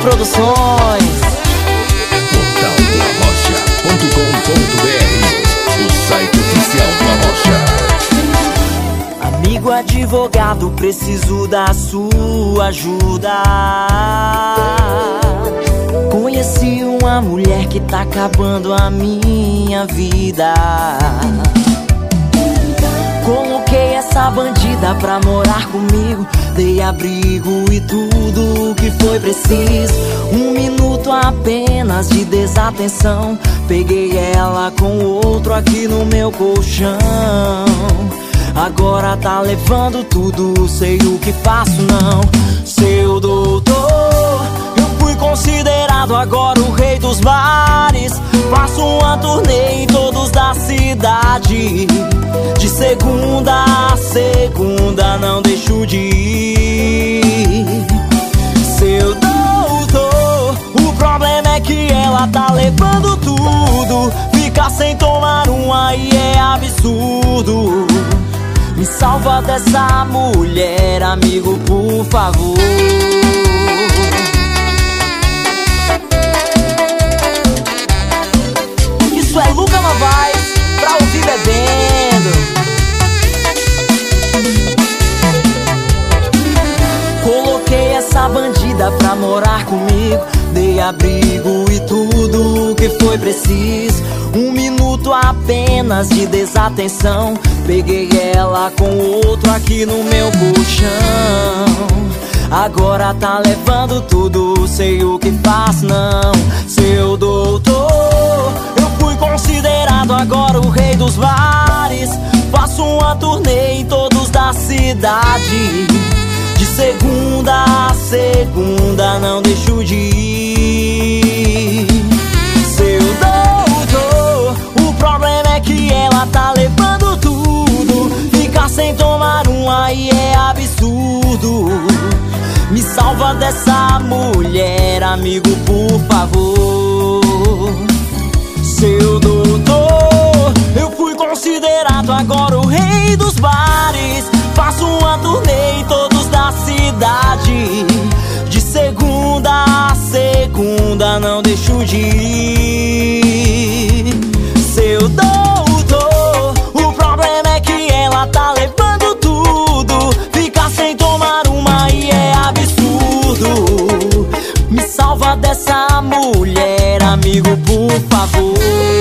Produções. Portal o site oficial da Rocha. Amigo advogado, preciso da sua ajuda. Conheci uma mulher que tá acabando a minha vida. Essa bandida pra morar comigo. Dei abrigo e tudo o que foi preciso. Um minuto apenas de desatenção. Peguei ela com outro aqui no meu colchão. Agora tá levando tudo, sei o que faço não. Seu doutor, eu fui considerado agora o rei dos bares. Faço uma turnê em todos da cidade. De segunda segunda, não deixo de ir. Seu doutor, o problema é que ela tá levando tudo. Ficar sem tomar um aí é absurdo. Me salva dessa mulher, amigo, por favor. Bandida pra morar comigo. Dei abrigo e tudo o que foi preciso. Um minuto apenas de desatenção. Peguei ela com outro aqui no meu colchão. Agora tá levando tudo, sei o que faço não. Seu doutor, eu fui considerado agora o rei dos bares. Faço uma turnê em todos da cidade. De segunda a segunda, não deixo de ir. Seu doutor, o problema é que ela tá levando tudo. Ficar sem tomar um aí é absurdo. Me salva dessa mulher, amigo, por favor. Seu doutor, eu fui considerado agora o rei dos bares. Faço uma turnê segunda, não deixo de ir. Seu doutor, o problema é que ela tá levando tudo. Ficar sem tomar uma aí é absurdo. Me salva dessa mulher, amigo, por favor.